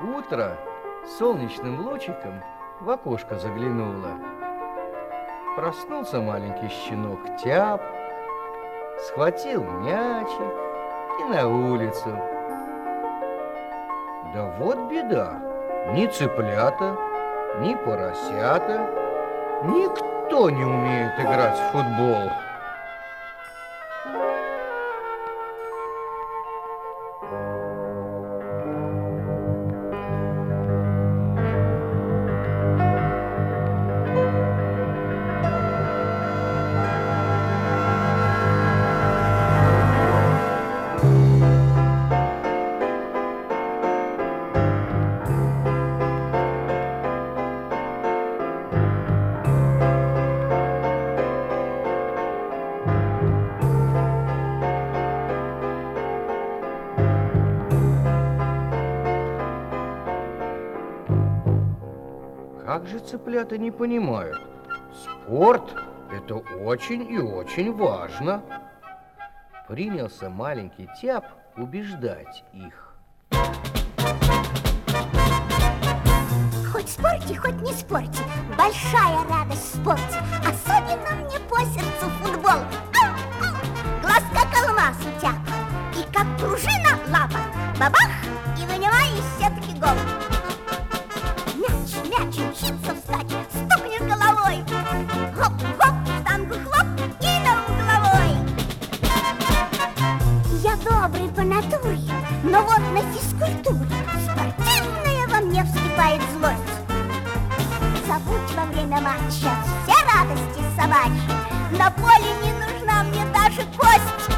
Утро солнечным лучиком в окошко заглянуло. Проснулся маленький щенок Тяп, схватил мячик и на улицу. Да вот беда, ни цыплята, ни поросята, никто не умеет играть в футбол. Как же цыплята не понимают? Спорт – это очень и очень важно. Принялся маленький тяп убеждать их. Хоть спорьте, хоть не спорьте, большая радость в. Особенно мне по сердцу футбол. Ау, ау. Глаз как алмаз у тяпа, и как пружина лапа. Бабах, и вынимай из сетки собачьи, на поле не нужна мне даже кость.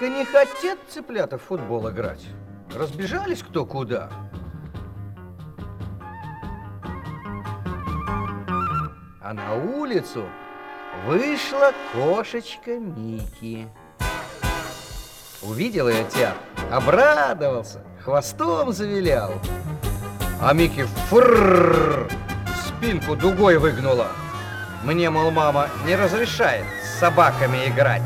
Только не хотят цыплята в футбол играть. Разбежались кто куда. А на улицу вышла кошечка Мики. Увидел ее тяп, обрадовался, хвостом завилял. А Мики фрррр, спинку дугой выгнула. Мне, мол, мама не разрешает с собаками играть.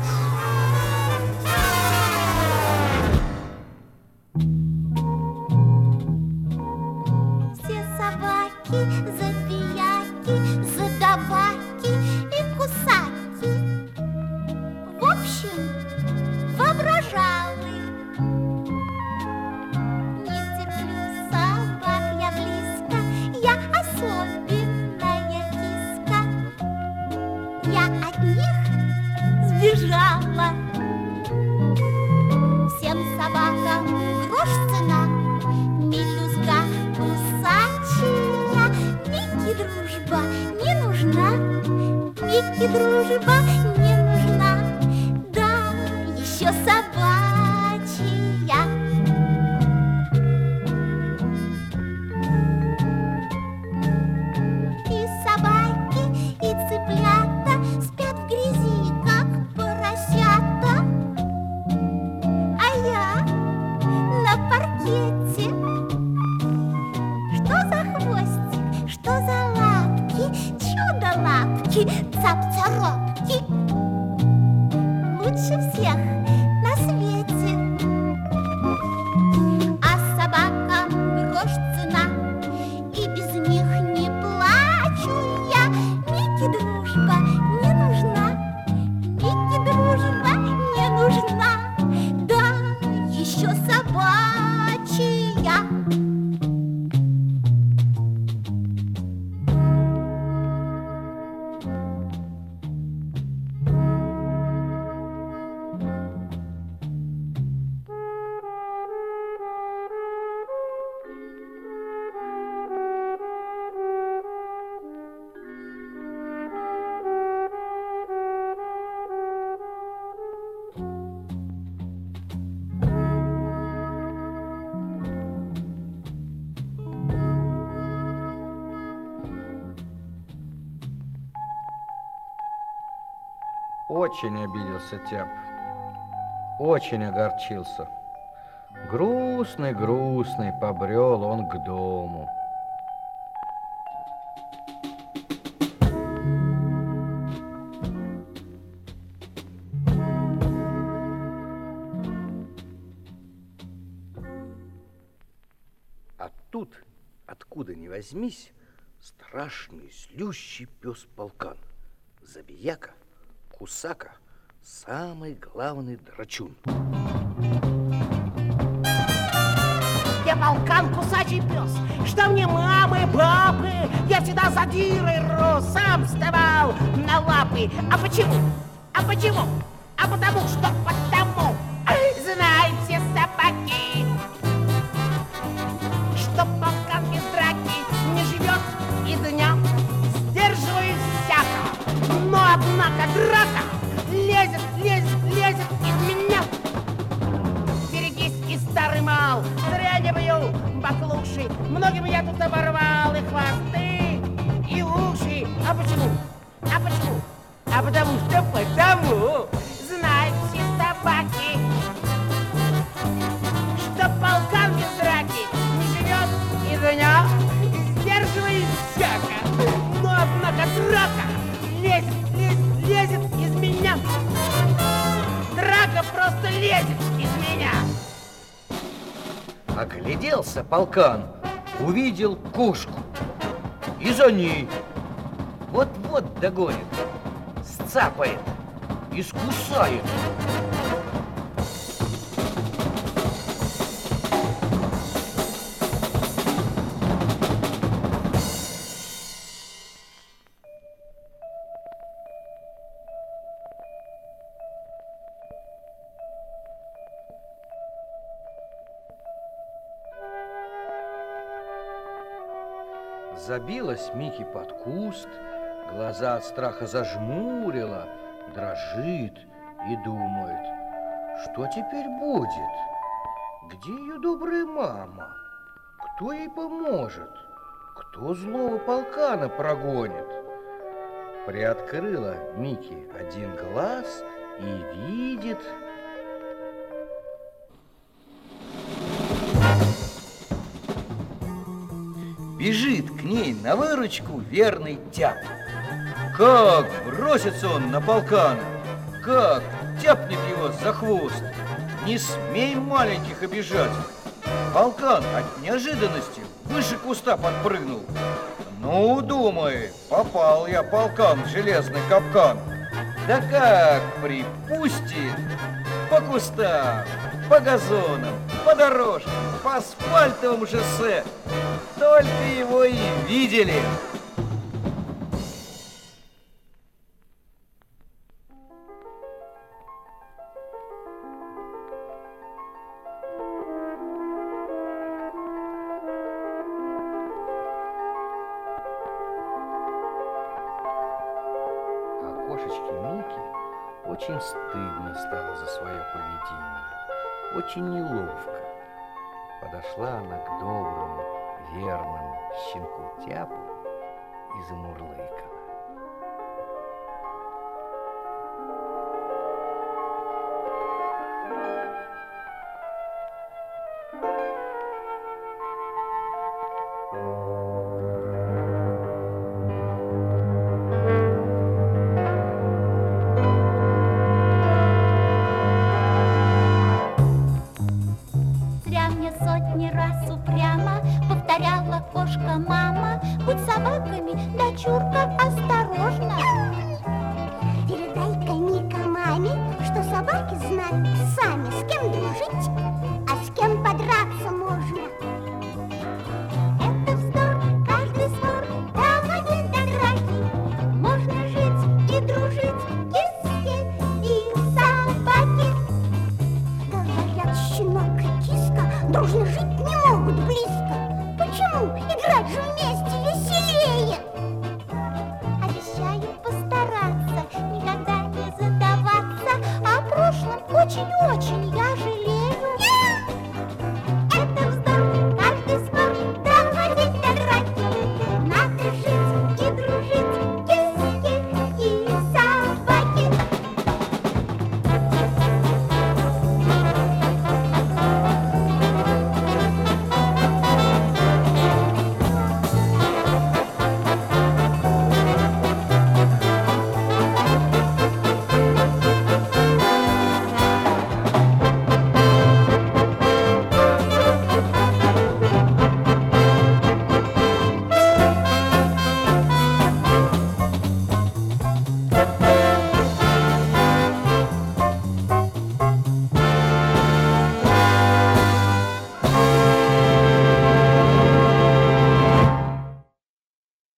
Дружба не нужна, Микки дружба Очень обиделся Тяп. Очень огорчился. Грустный-грустный побрел он к дому. А тут, откуда ни возьмись, страшный злющий пес полкан. Забияка, кусака, самый главный драчун. Я полкан кусачий пес, что мне мамы, папы, я всегда задирой рос, сам вставал на лапы. А почему? А почему? А потому что потому, потому что потому знают все собаки, что полкан без драки не живет и дня, сдерживает всяко. Но однако драка лезет, лезет, лезет из меня. Драка просто лезет из меня. Огляделся полкан, увидел кошку и за ней. Вот-вот догонит, сцапает, искусает. Забилась Микки под куст, глаза от страха зажмурила, дрожит и думает, что теперь будет? Где ее добрая мама? Кто ей поможет? Кто злого полкана прогонит? Приоткрыла Микки один глаз и видит... Бежит к ней на выручку верный тяп. Как бросится он на полкана, как тяпнет его за хвост. Не смей маленьких обижать. Полкан от неожиданности выше куста подпрыгнул. Ну, думай, попал я полкан в железный капкан. Да как припустит по кустам, по газонам, по дорожкам, по асфальтовому шоссе. Только его и видели. Очень стыдно стало за свое поведение. Очень неловко. Подошла она к доброму, верному щенку Тяпу и замурлыкала. а с кем подраться можно. Это вздор, каждый спор, да один драки. Можно жить и дружить, киски и собаки. Говорят, щенок киска дружно жить не могут близко. Почему? Играть же вместе.